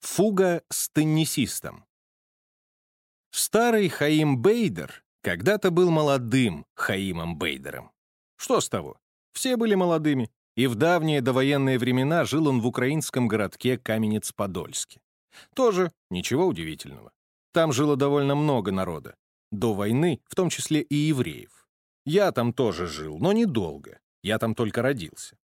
Фуга с теннисистом. Старый Хаим Бейдер когда-то был молодым Хаимом Бейдером. Что с того? Все были молодыми, и в давние довоенные времена жил он в украинском городке Каменец-Подольске. Тоже ничего удивительного. Там жило довольно много народа. До войны, в том числе и евреев. Я там тоже жил, но недолго. Я там только родился.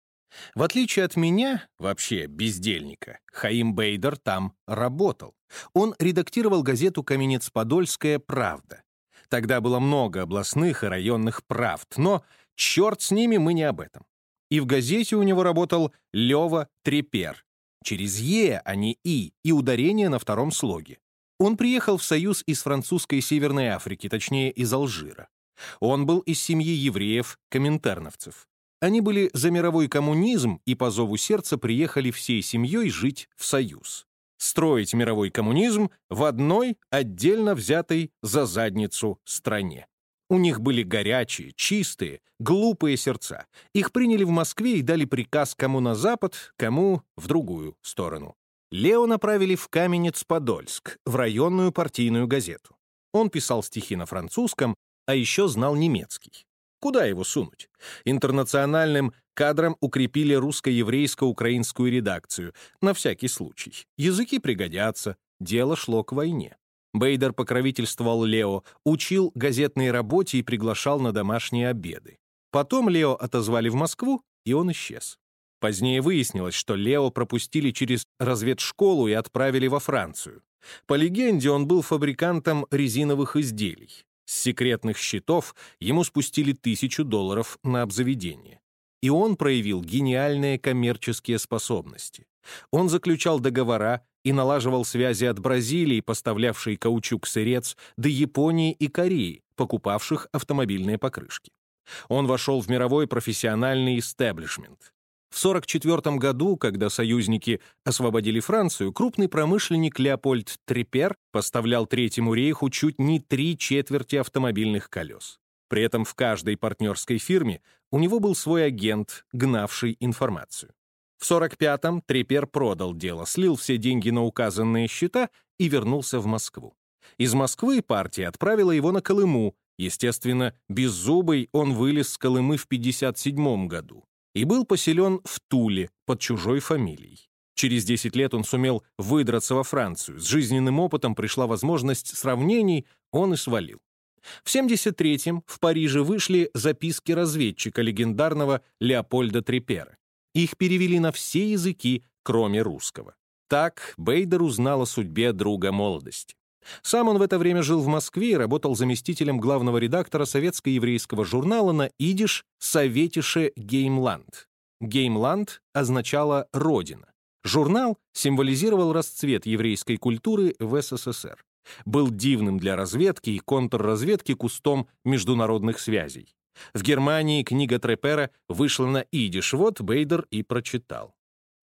В отличие от меня, вообще бездельника, Хаим Бейдер там работал. Он редактировал газету «Каменец-Подольская правда». Тогда было много областных и районных правд, но черт с ними, мы не об этом. И в газете у него работал Лева Трепер. Через «е», а не «и», и ударение на втором слоге. Он приехал в Союз из французской Северной Африки, точнее, из Алжира. Он был из семьи евреев-коминтерновцев. Они были за мировой коммунизм и по зову сердца приехали всей семьей жить в Союз. Строить мировой коммунизм в одной, отдельно взятой за задницу стране. У них были горячие, чистые, глупые сердца. Их приняли в Москве и дали приказ кому на запад, кому в другую сторону. Лео направили в Каменец-Подольск, в районную партийную газету. Он писал стихи на французском, а еще знал немецкий. Куда его сунуть? Интернациональным кадрам укрепили русско-еврейско-украинскую редакцию, на всякий случай. Языки пригодятся, дело шло к войне. Бейдер покровительствовал Лео, учил газетной работе и приглашал на домашние обеды. Потом Лео отозвали в Москву, и он исчез. Позднее выяснилось, что Лео пропустили через разведшколу и отправили во Францию. По легенде, он был фабрикантом резиновых изделий. С секретных счетов ему спустили тысячу долларов на обзаведение. И он проявил гениальные коммерческие способности. Он заключал договора и налаживал связи от Бразилии, поставлявшей каучук-сырец, до Японии и Кореи, покупавших автомобильные покрышки. Он вошел в мировой профессиональный истеблишмент. В 1944 году, когда союзники освободили Францию, крупный промышленник Леопольд Трепер поставлял Третьему рейху чуть не три четверти автомобильных колес. При этом в каждой партнерской фирме у него был свой агент, гнавший информацию. В 1945-м Трепер продал дело, слил все деньги на указанные счета и вернулся в Москву. Из Москвы партия отправила его на Колыму. Естественно, беззубый он вылез с Колымы в 1957 году и был поселен в Туле под чужой фамилией. Через 10 лет он сумел выдраться во Францию. С жизненным опытом пришла возможность сравнений, он и свалил. В 73-м в Париже вышли записки разведчика легендарного Леопольда Трепера. Их перевели на все языки, кроме русского. Так Бейдер узнал о судьбе друга молодости. Сам он в это время жил в Москве и работал заместителем главного редактора советско-еврейского журнала на идиш «Советише Геймланд». Геймланд означало «родина». Журнал символизировал расцвет еврейской культуры в СССР. Был дивным для разведки и контрразведки кустом международных связей. В Германии книга Трепера вышла на идиш, вот Бейдер и прочитал.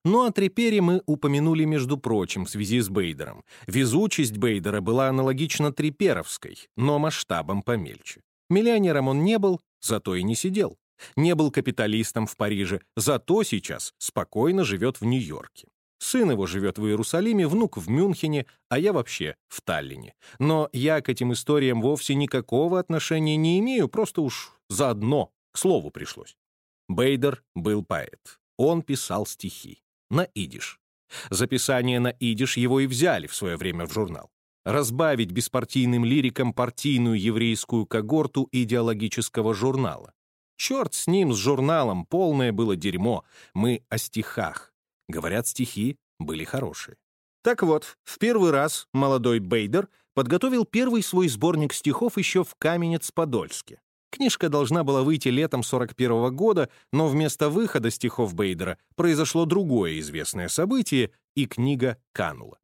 Ну о Трепере мы упомянули, между прочим, в связи с Бейдером. Везучесть Бейдера была аналогична Треперовской, но масштабом помельче. Миллионером он не был, зато и не сидел. Не был капиталистом в Париже, зато сейчас спокойно живет в Нью-Йорке. Сын его живет в Иерусалиме, внук в Мюнхене, а я вообще в Таллине. Но я к этим историям вовсе никакого отношения не имею, просто уж заодно, к слову пришлось. Бейдер был поэт. Он писал стихи на идиш. Записание на идиш его и взяли в свое время в журнал. Разбавить беспартийным лириком партийную еврейскую когорту идеологического журнала. Черт с ним, с журналом, полное было дерьмо. Мы о стихах. Говорят, стихи были хорошие. Так вот, в первый раз молодой Бейдер подготовил первый свой сборник стихов еще в Каменец-Подольске. Книжка должна была выйти летом 41 -го года, но вместо выхода стихов Бейдера произошло другое известное событие, и книга канула.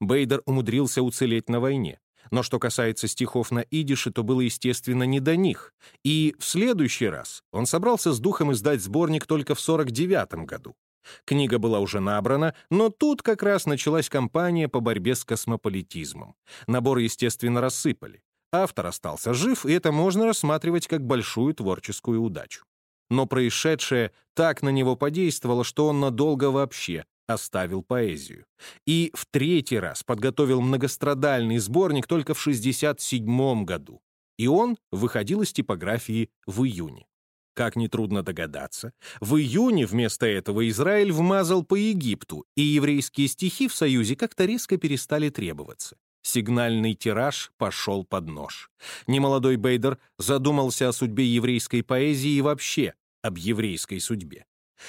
Бейдер умудрился уцелеть на войне. Но что касается стихов на идише, то было, естественно, не до них. И в следующий раз он собрался с духом издать сборник только в 49 году. Книга была уже набрана, но тут как раз началась кампания по борьбе с космополитизмом. Набор, естественно, рассыпали. Автор остался жив, и это можно рассматривать как большую творческую удачу. Но происшедшее так на него подействовало, что он надолго вообще оставил поэзию. И в третий раз подготовил многострадальный сборник только в 67 году. И он выходил из типографии в июне. Как нетрудно догадаться, в июне вместо этого Израиль вмазал по Египту, и еврейские стихи в Союзе как-то резко перестали требоваться. Сигнальный тираж пошел под нож. Немолодой Бейдер задумался о судьбе еврейской поэзии и вообще об еврейской судьбе.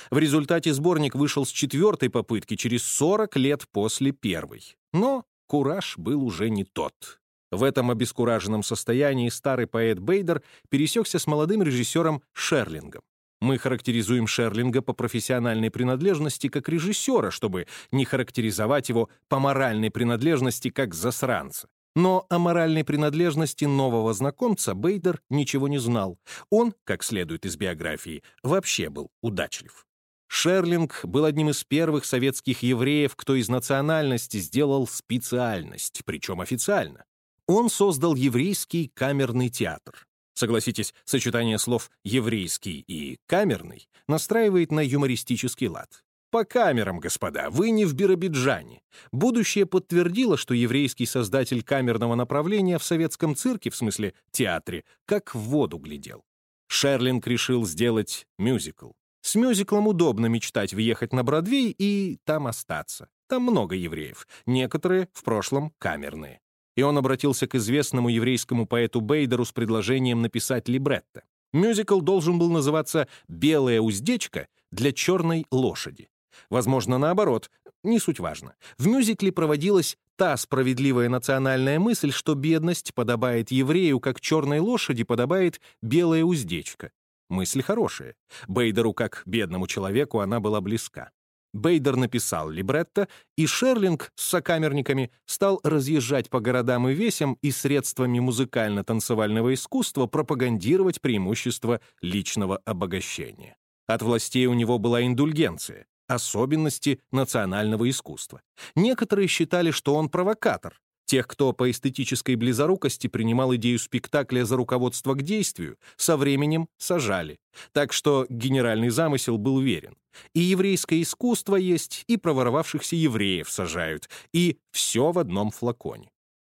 В результате сборник вышел с четвертой попытки через 40 лет после первой. Но кураж был уже не тот. В этом обескураженном состоянии старый поэт Бейдер пересекся с молодым режиссером Шерлингом. Мы характеризуем Шерлинга по профессиональной принадлежности как режиссера, чтобы не характеризовать его по моральной принадлежности как засранца. Но о моральной принадлежности нового знакомца Бейдер ничего не знал. Он, как следует из биографии, вообще был удачлив. Шерлинг был одним из первых советских евреев, кто из национальности сделал специальность, причем официально. Он создал еврейский камерный театр. Согласитесь, сочетание слов «еврейский» и «камерный» настраивает на юмористический лад. По камерам, господа, вы не в Биробиджане. Будущее подтвердило, что еврейский создатель камерного направления в советском цирке, в смысле театре, как в воду глядел. Шерлинг решил сделать мюзикл. С мюзиклом удобно мечтать въехать на Бродвей и там остаться. Там много евреев, некоторые в прошлом камерные и он обратился к известному еврейскому поэту Бейдеру с предложением написать либретто. Мюзикл должен был называться «Белая уздечка для черной лошади». Возможно, наоборот, не суть важно. В мюзикле проводилась та справедливая национальная мысль, что бедность подобает еврею, как черной лошади подобает белая уздечка. Мысль хорошая. Бейдеру, как бедному человеку, она была близка. Бейдер написал либретто, и Шерлинг с сокамерниками стал разъезжать по городам и весям и средствами музыкально-танцевального искусства пропагандировать преимущества личного обогащения. От властей у него была индульгенция, особенности национального искусства. Некоторые считали, что он провокатор, Тех, кто по эстетической близорукости принимал идею спектакля за руководство к действию, со временем сажали. Так что генеральный замысел был верен. И еврейское искусство есть, и проворовавшихся евреев сажают, и все в одном флаконе.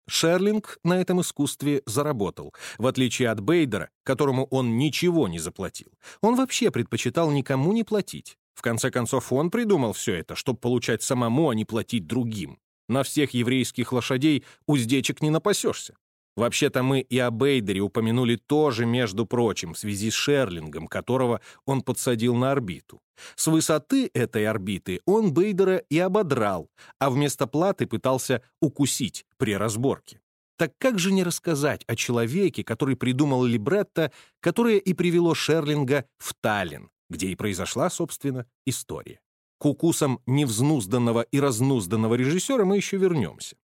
Шерлинг на этом искусстве заработал, в отличие от Бейдера, которому он ничего не заплатил. Он вообще предпочитал никому не платить. В конце концов, он придумал все это, чтобы получать самому, а не платить другим. На всех еврейских лошадей уздечек не напасешься. Вообще-то мы и о Бейдере упомянули тоже, между прочим, в связи с Шерлингом, которого он подсадил на орбиту. С высоты этой орбиты он Бейдера и ободрал, а вместо платы пытался укусить при разборке. Так как же не рассказать о человеке, который придумал либретто, которое и привело Шерлинга в Таллин, где и произошла, собственно, история. К укусам невзнузданного и разнузданного режиссера мы еще вернемся.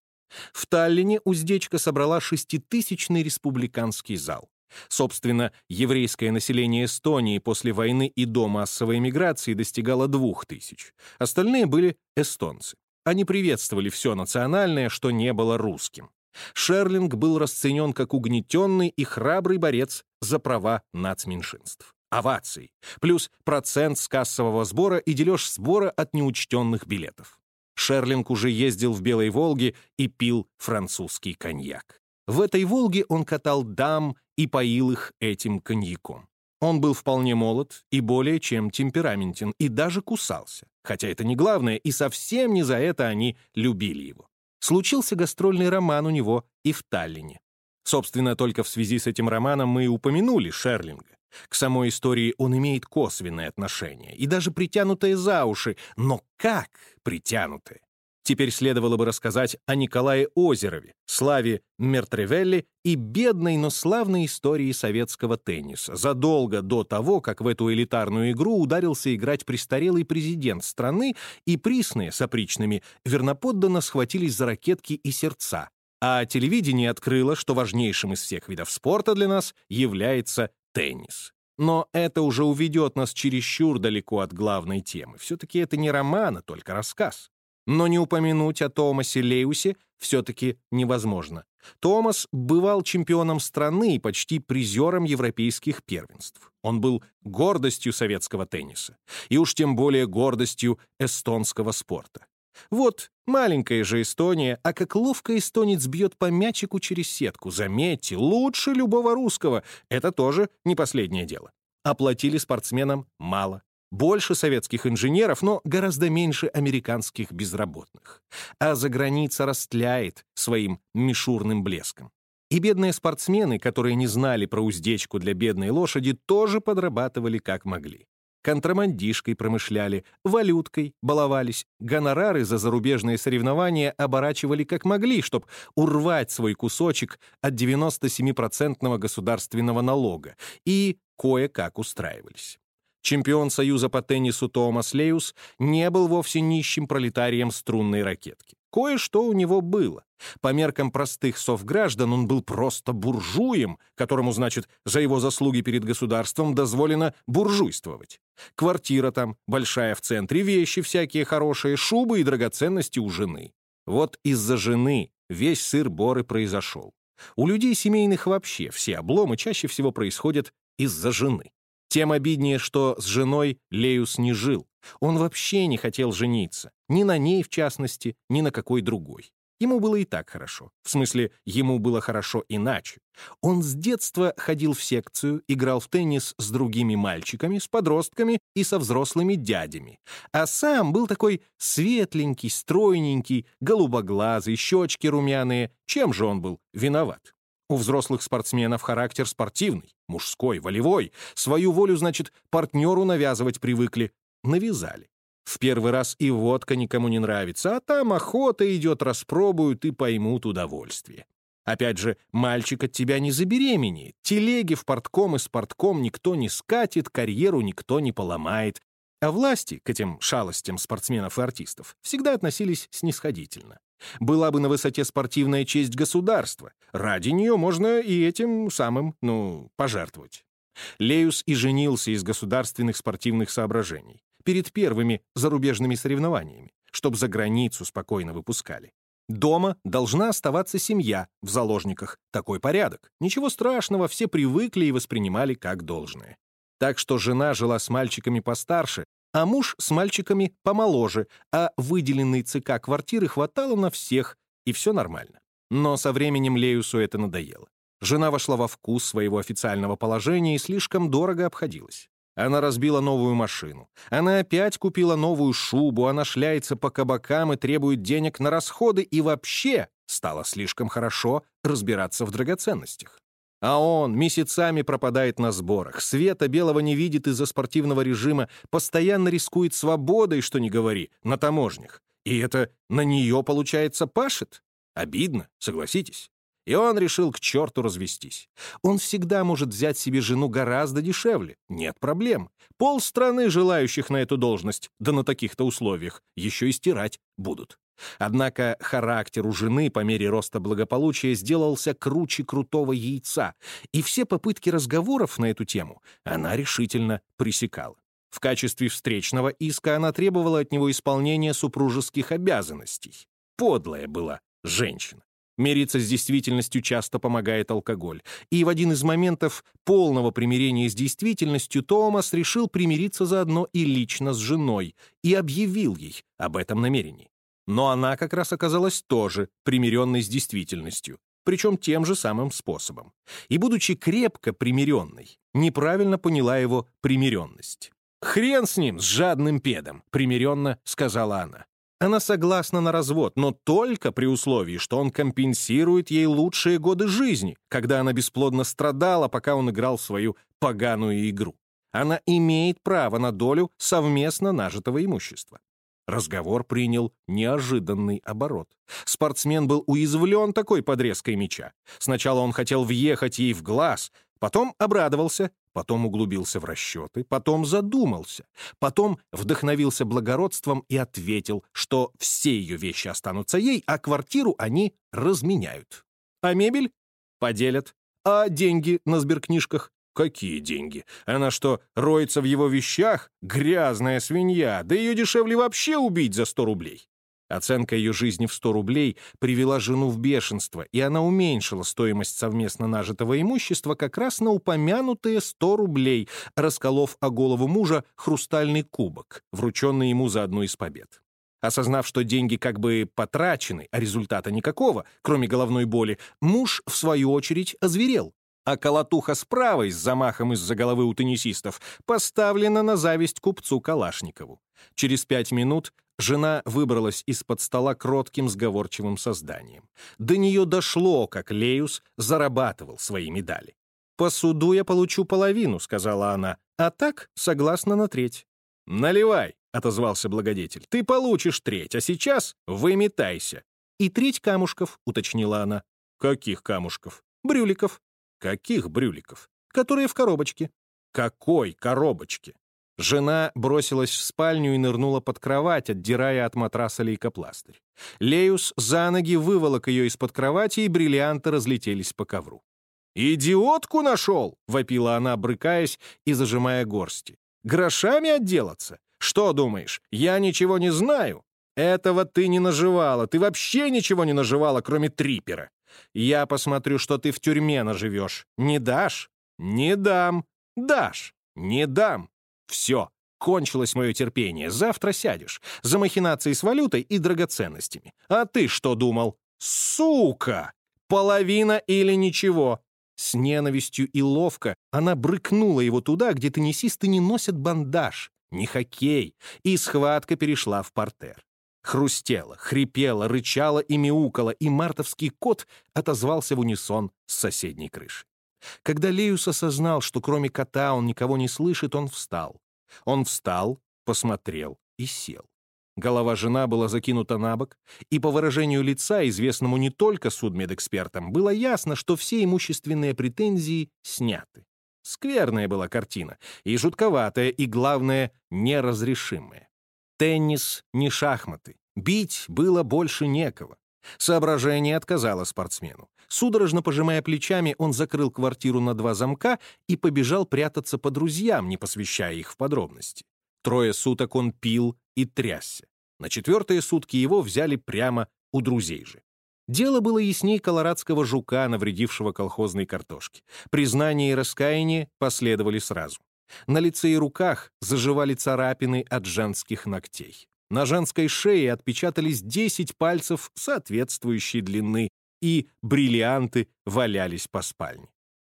В Таллине уздечка собрала шеститысячный республиканский зал. Собственно, еврейское население Эстонии после войны и до массовой эмиграции достигало двух тысяч. Остальные были эстонцы. Они приветствовали все национальное, что не было русским. Шерлинг был расценен как угнетенный и храбрый борец за права нацменьшинств оваций, плюс процент с кассового сбора и дележ сбора от неучтенных билетов. Шерлинг уже ездил в Белой Волге и пил французский коньяк. В этой «Волге» он катал дам и поил их этим коньяком. Он был вполне молод и более чем темпераментен, и даже кусался. Хотя это не главное, и совсем не за это они любили его. Случился гастрольный роман у него и в Таллине. Собственно, только в связи с этим романом мы и упомянули Шерлинга. К самой истории он имеет косвенное отношение, и даже притянутое за уши, но как притянутое? Теперь следовало бы рассказать о Николае Озерове, славе Мертревелли и бедной, но славной истории советского тенниса, задолго до того, как в эту элитарную игру ударился играть престарелый президент страны, и присные с опричными верноподданно схватились за ракетки и сердца, а телевидение открыло, что важнейшим из всех видов спорта для нас является теннис. Но это уже уведет нас чересчур далеко от главной темы. Все-таки это не роман, а только рассказ. Но не упомянуть о Томасе Леусе все-таки невозможно. Томас бывал чемпионом страны и почти призером европейских первенств. Он был гордостью советского тенниса, и уж тем более гордостью эстонского спорта. Вот маленькая же Эстония, а как ловко эстонец бьет по мячику через сетку. Заметьте, лучше любого русского. Это тоже не последнее дело. Оплатили спортсменам мало. Больше советских инженеров, но гораздо меньше американских безработных. А за граница растляет своим мишурным блеском. И бедные спортсмены, которые не знали про уздечку для бедной лошади, тоже подрабатывали как могли. Контрабандишкой промышляли, валюткой баловались, гонорары за зарубежные соревнования оборачивали как могли, чтобы урвать свой кусочек от 97-процентного государственного налога, и кое-как устраивались. Чемпион Союза по теннису Томас Леус не был вовсе нищим пролетарием струнной ракетки. Кое-что у него было. По меркам простых совграждан он был просто буржуем, которому, значит, за его заслуги перед государством дозволено буржуйствовать. Квартира там, большая в центре, вещи всякие хорошие, шубы и драгоценности у жены. Вот из-за жены весь сыр-бор произошел. У людей семейных вообще все обломы чаще всего происходят из-за жены. Тем обиднее, что с женой Леус не жил. Он вообще не хотел жениться. Ни на ней, в частности, ни на какой другой. Ему было и так хорошо. В смысле, ему было хорошо иначе. Он с детства ходил в секцию, играл в теннис с другими мальчиками, с подростками и со взрослыми дядями. А сам был такой светленький, стройненький, голубоглазый, щечки румяные. Чем же он был виноват? У взрослых спортсменов характер спортивный, мужской, волевой. Свою волю, значит, партнеру навязывать привыкли. Навязали. В первый раз и водка никому не нравится, а там охота идет, распробуют и поймут удовольствие. Опять же, мальчик от тебя не забеременеет. Телеги в портком и спортком никто не скатит, карьеру никто не поломает. А власти к этим шалостям спортсменов и артистов всегда относились снисходительно. Была бы на высоте спортивная честь государства. Ради нее можно и этим самым, ну, пожертвовать. Леус и женился из государственных спортивных соображений. Перед первыми зарубежными соревнованиями, чтобы за границу спокойно выпускали. Дома должна оставаться семья в заложниках. Такой порядок. Ничего страшного, все привыкли и воспринимали как должное. Так что жена жила с мальчиками постарше, а муж с мальчиками помоложе, а выделенной ЦК квартиры хватало на всех, и все нормально. Но со временем Леюсу это надоело. Жена вошла во вкус своего официального положения и слишком дорого обходилась. Она разбила новую машину. Она опять купила новую шубу, она шляется по кабакам и требует денег на расходы, и вообще стало слишком хорошо разбираться в драгоценностях. А он месяцами пропадает на сборах, света белого не видит из-за спортивного режима, постоянно рискует свободой, что не говори, на таможнях. И это на нее, получается, пашет? Обидно, согласитесь. И он решил к черту развестись. Он всегда может взять себе жену гораздо дешевле. Нет проблем. Пол страны желающих на эту должность, да на таких-то условиях, еще и стирать будут. Однако характер у жены по мере роста благополучия сделался круче крутого яйца, и все попытки разговоров на эту тему она решительно пресекала. В качестве встречного иска она требовала от него исполнения супружеских обязанностей. Подлая была женщина. Мириться с действительностью часто помогает алкоголь. И в один из моментов полного примирения с действительностью Томас решил примириться заодно и лично с женой и объявил ей об этом намерении. Но она как раз оказалась тоже примиренной с действительностью, причем тем же самым способом. И, будучи крепко примиренной, неправильно поняла его примиренность. «Хрен с ним, с жадным педом», — примиренно сказала она. Она согласна на развод, но только при условии, что он компенсирует ей лучшие годы жизни, когда она бесплодно страдала, пока он играл в свою поганую игру. Она имеет право на долю совместно нажитого имущества. Разговор принял неожиданный оборот. Спортсмен был уязвлен такой подрезкой мяча. Сначала он хотел въехать ей в глаз, потом обрадовался, потом углубился в расчеты, потом задумался, потом вдохновился благородством и ответил, что все ее вещи останутся ей, а квартиру они разменяют. А мебель? Поделят. А деньги на сберкнижках? Какие деньги? Она что, роется в его вещах? Грязная свинья, да ее дешевле вообще убить за сто рублей. Оценка ее жизни в 100 рублей привела жену в бешенство, и она уменьшила стоимость совместно нажитого имущества как раз на упомянутые 100 рублей, расколов о голову мужа хрустальный кубок, врученный ему за одну из побед. Осознав, что деньги как бы потрачены, а результата никакого, кроме головной боли, муж, в свою очередь, озверел. А колотуха с правой, с замахом из-за головы у теннисистов, поставлена на зависть купцу Калашникову. Через пять минут Жена выбралась из-под стола кротким сговорчивым созданием. До нее дошло, как Леус зарабатывал свои медали. «По суду я получу половину», — сказала она, «а так согласна на треть». «Наливай», — отозвался благодетель. «Ты получишь треть, а сейчас выметайся». «И треть камушков», — уточнила она. «Каких камушков?» «Брюликов». «Каких брюликов?» «Которые в коробочке». «Какой коробочке?» Жена бросилась в спальню и нырнула под кровать, отдирая от матраса лейкопластырь. Леус за ноги выволок ее из-под кровати, и бриллианты разлетелись по ковру. «Идиотку нашел!» — вопила она, брыкаясь и зажимая горсти. «Грошами отделаться? Что думаешь, я ничего не знаю? Этого ты не наживала, ты вообще ничего не наживала, кроме трипера. Я посмотрю, что ты в тюрьме наживешь. Не дашь? Не дам. Дашь? Не дам. Все, кончилось мое терпение. Завтра сядешь. За махинацией с валютой и драгоценностями. А ты что думал? Сука! Половина или ничего. С ненавистью и ловко она брыкнула его туда, где теннисисты не носят бандаж, не хоккей, и схватка перешла в портер. Хрустела, хрипела, рычала и мяукала, и мартовский кот отозвался в унисон с соседней крыши. Когда Леус осознал, что кроме кота он никого не слышит, он встал. Он встал, посмотрел и сел. Голова жена была закинута на бок, и по выражению лица, известному не только судмедэкспертам, было ясно, что все имущественные претензии сняты. Скверная была картина, и жутковатая, и, главное, неразрешимая. Теннис не шахматы. Бить было больше некого. Соображение отказало спортсмену. Судорожно пожимая плечами, он закрыл квартиру на два замка и побежал прятаться по друзьям, не посвящая их в подробности. Трое суток он пил и трясся. На четвертые сутки его взяли прямо у друзей же. Дело было ясней колорадского жука, навредившего колхозной картошке. Признание и раскаяние последовали сразу. На лице и руках заживали царапины от женских ногтей. На женской шее отпечатались 10 пальцев соответствующей длины, и бриллианты валялись по спальне.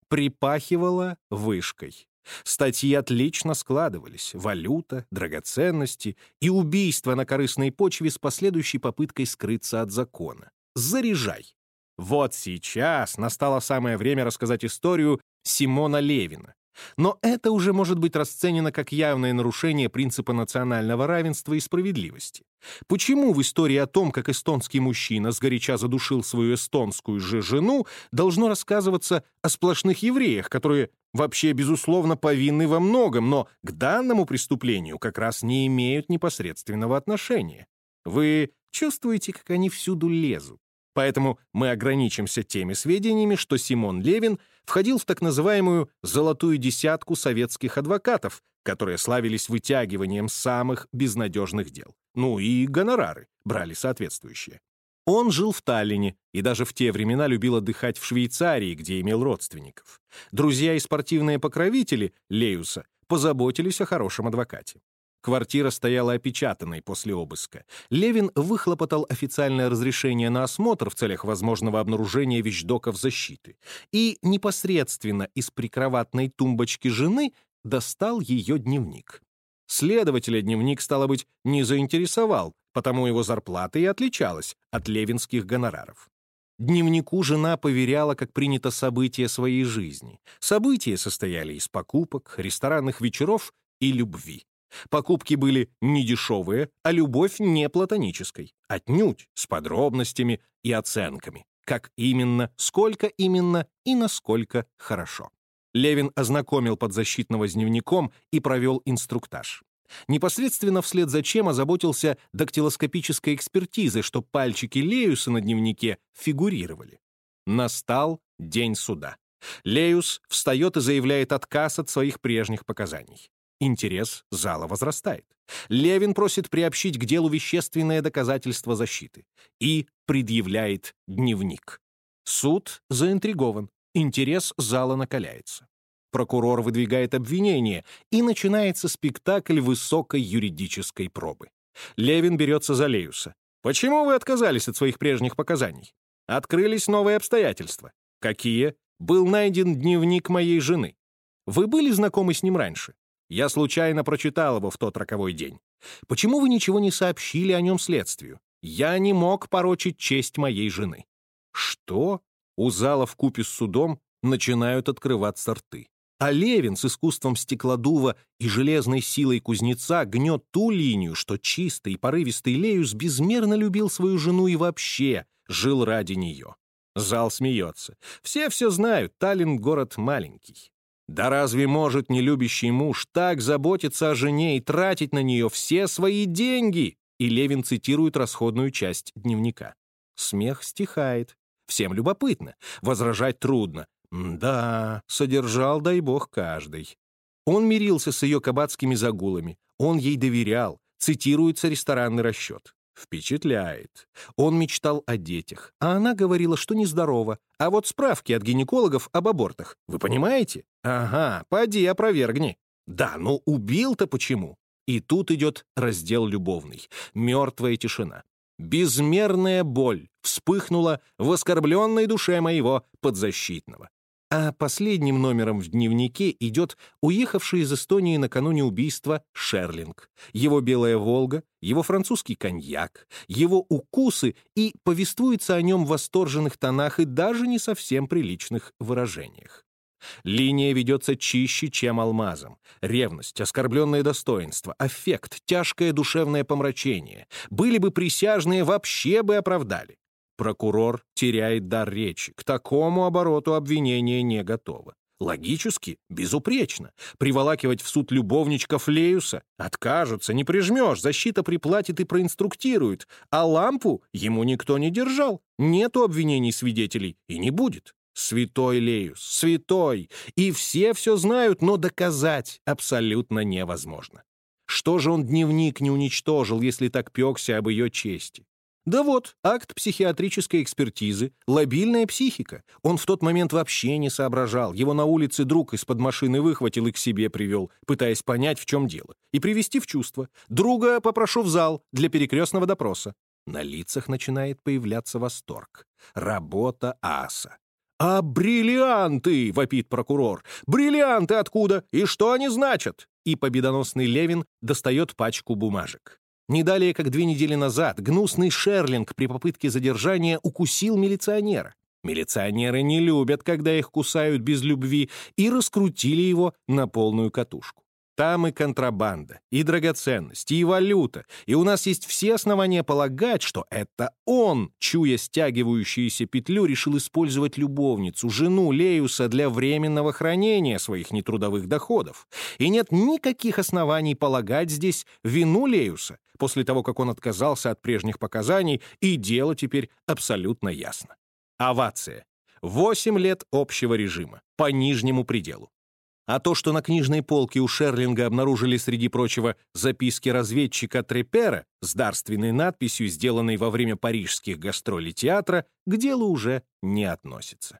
Припахивало вышкой. Статьи отлично складывались — валюта, драгоценности и убийство на корыстной почве с последующей попыткой скрыться от закона. Заряжай! Вот сейчас настало самое время рассказать историю Симона Левина, но это уже может быть расценено как явное нарушение принципа национального равенства и справедливости. Почему в истории о том, как эстонский мужчина сгоряча задушил свою эстонскую же жену, должно рассказываться о сплошных евреях, которые вообще, безусловно, повинны во многом, но к данному преступлению как раз не имеют непосредственного отношения? Вы чувствуете, как они всюду лезут? Поэтому мы ограничимся теми сведениями, что Симон Левин входил в так называемую «золотую десятку советских адвокатов», которые славились вытягиванием самых безнадежных дел. Ну и гонорары брали соответствующие. Он жил в Таллине и даже в те времена любил отдыхать в Швейцарии, где имел родственников. Друзья и спортивные покровители Леюса позаботились о хорошем адвокате. Квартира стояла опечатанной после обыска. Левин выхлопотал официальное разрешение на осмотр в целях возможного обнаружения вещдоков защиты и непосредственно из прикроватной тумбочки жены достал ее дневник. Следователя дневник, стало быть, не заинтересовал, потому его зарплата и отличалась от левинских гонораров. Дневнику жена поверяла, как принято события своей жизни. События состояли из покупок, ресторанных вечеров и любви. Покупки были не дешевые, а любовь не платонической. Отнюдь, с подробностями и оценками. Как именно, сколько именно и насколько хорошо. Левин ознакомил подзащитного с дневником и провел инструктаж. Непосредственно вслед за чем озаботился дактилоскопической экспертизой, что пальчики Леюса на дневнике фигурировали. Настал день суда. Леюс встает и заявляет отказ от своих прежних показаний. Интерес зала возрастает. Левин просит приобщить к делу вещественное доказательство защиты и предъявляет дневник. Суд заинтригован, интерес зала накаляется. Прокурор выдвигает обвинение, и начинается спектакль высокой юридической пробы. Левин берется за Леюса. «Почему вы отказались от своих прежних показаний? Открылись новые обстоятельства. Какие? Был найден дневник моей жены. Вы были знакомы с ним раньше? Я случайно прочитал его в тот роковой день. Почему вы ничего не сообщили о нем следствию? Я не мог порочить честь моей жены. Что? У зала в купе с судом начинают открываться рты. А Левин с искусством стеклодува и железной силой кузнеца гнет ту линию, что чистый и порывистый Леюс безмерно любил свою жену и вообще жил ради нее. Зал смеется. Все все знают, Таллин — город маленький. Да разве может нелюбящий муж так заботиться о жене и тратить на нее все свои деньги? И Левин цитирует расходную часть дневника. Смех стихает. Всем любопытно. Возражать трудно. Да, содержал, дай бог, каждый. Он мирился с ее кабацкими загулами. Он ей доверял. Цитируется ресторанный расчет. Впечатляет. Он мечтал о детях, а она говорила, что нездорова. А вот справки от гинекологов об абортах. Вы понимаете? Ага, поди опровергни. Да, но убил-то почему? И тут идет раздел любовный. Мертвая тишина. Безмерная боль вспыхнула в оскорбленной душе моего подзащитного. А последним номером в дневнике идет уехавший из Эстонии накануне убийства Шерлинг, его белая «Волга», его французский коньяк, его укусы и повествуется о нем в восторженных тонах и даже не совсем приличных выражениях. Линия ведется чище, чем алмазом. Ревность, оскорбленное достоинство, аффект, тяжкое душевное помрачение. Были бы присяжные, вообще бы оправдали. Прокурор теряет дар речи. К такому обороту обвинение не готово. Логически, безупречно. Приволакивать в суд любовничков Леюса откажутся, не прижмешь, защита приплатит и проинструктирует, а лампу ему никто не держал. Нету обвинений свидетелей и не будет. Святой Леюс, святой. И все все знают, но доказать абсолютно невозможно. Что же он дневник не уничтожил, если так пекся об ее чести? Да вот, акт психиатрической экспертизы, лобильная психика. Он в тот момент вообще не соображал. Его на улице друг из-под машины выхватил и к себе привел, пытаясь понять, в чем дело, и привести в чувство. Друга попрошу в зал для перекрестного допроса. На лицах начинает появляться восторг. Работа аса. «А бриллианты!» — вопит прокурор. «Бриллианты откуда? И что они значат?» И победоносный Левин достает пачку бумажек. Не далее, как две недели назад, гнусный Шерлинг при попытке задержания укусил милиционера. Милиционеры не любят, когда их кусают без любви, и раскрутили его на полную катушку. Там и контрабанда, и драгоценности, и валюта, и у нас есть все основания полагать, что это он, чуя стягивающуюся петлю, решил использовать любовницу, жену Леюса для временного хранения своих нетрудовых доходов. И нет никаких оснований полагать здесь вину Леюса, после того, как он отказался от прежних показаний, и дело теперь абсолютно ясно. Овация. Восемь лет общего режима, по нижнему пределу. А то, что на книжной полке у Шерлинга обнаружили, среди прочего, записки разведчика Трепера с дарственной надписью, сделанной во время парижских гастролей театра, к делу уже не относится.